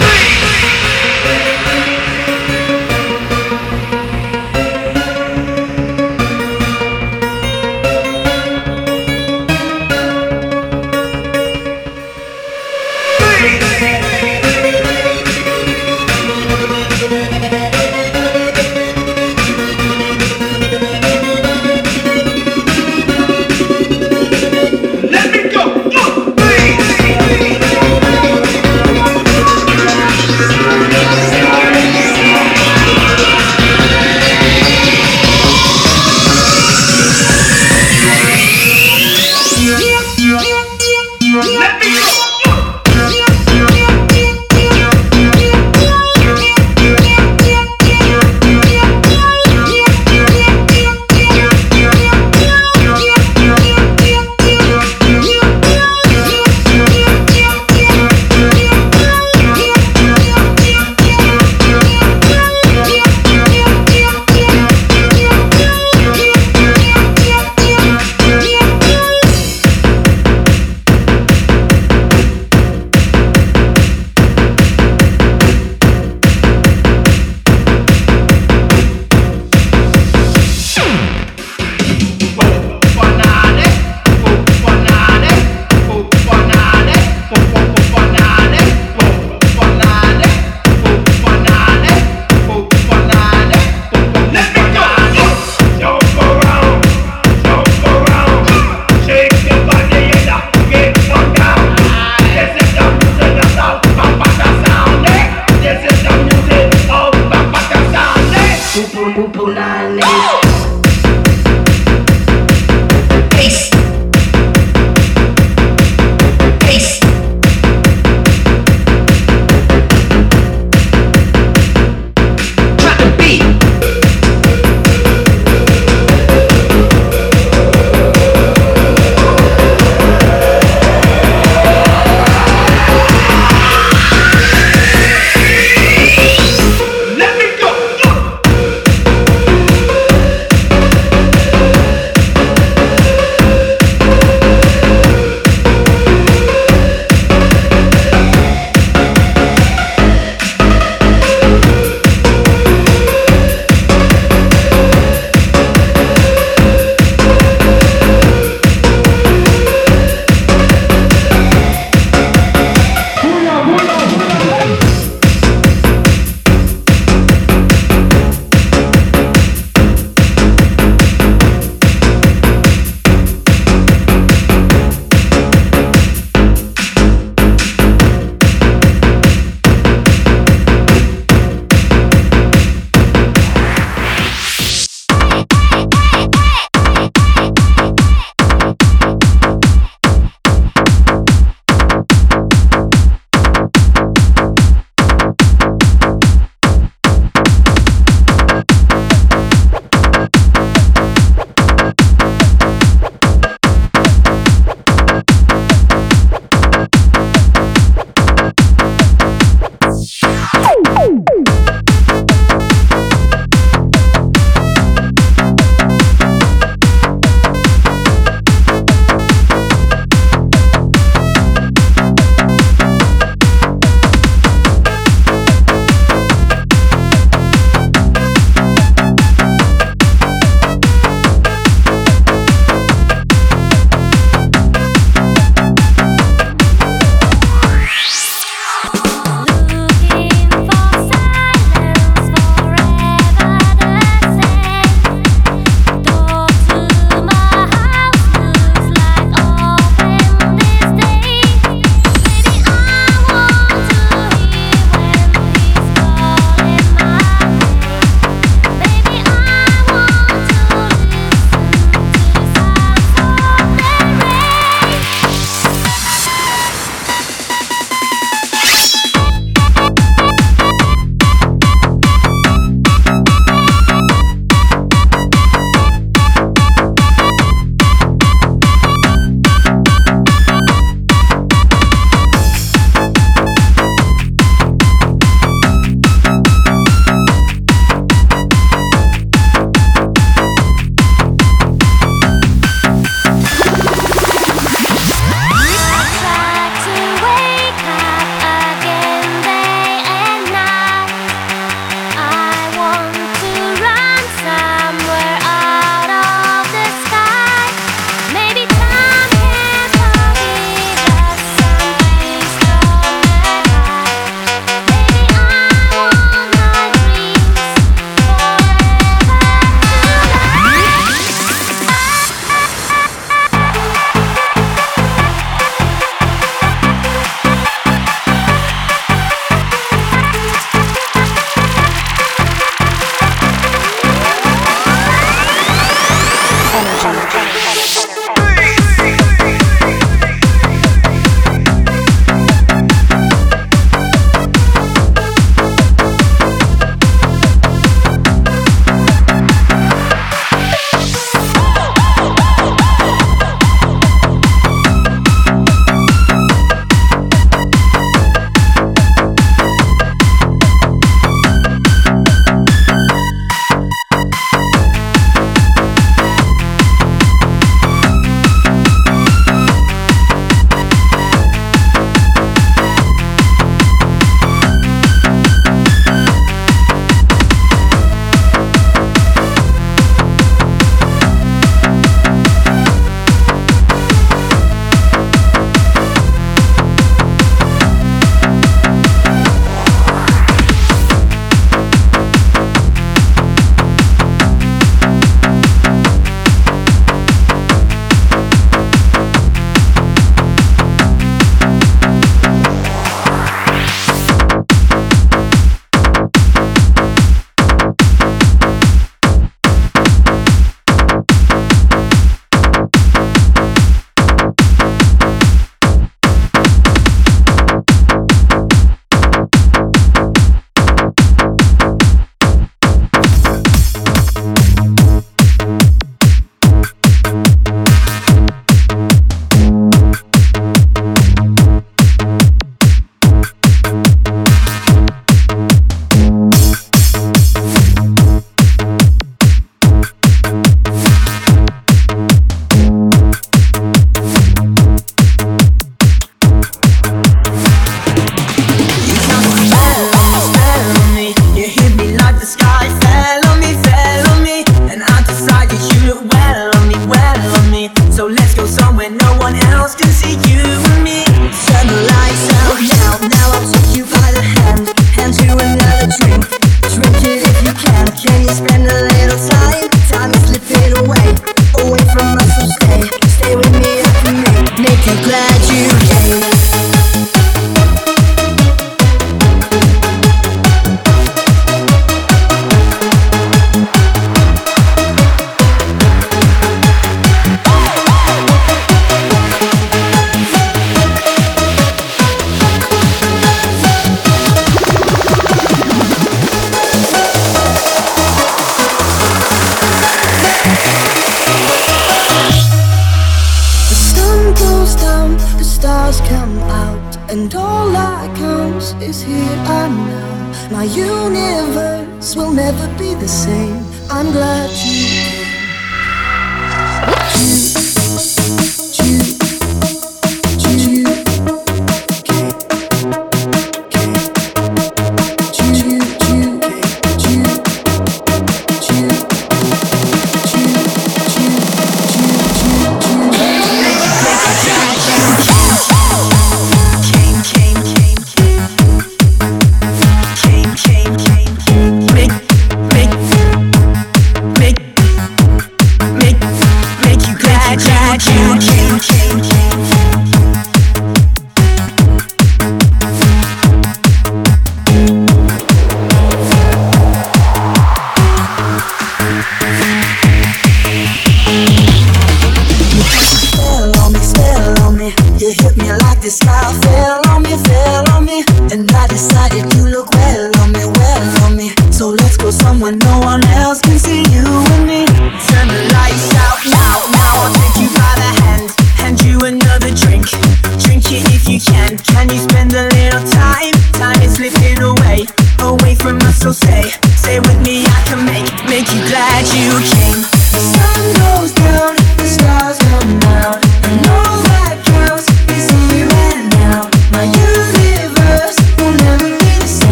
Bye.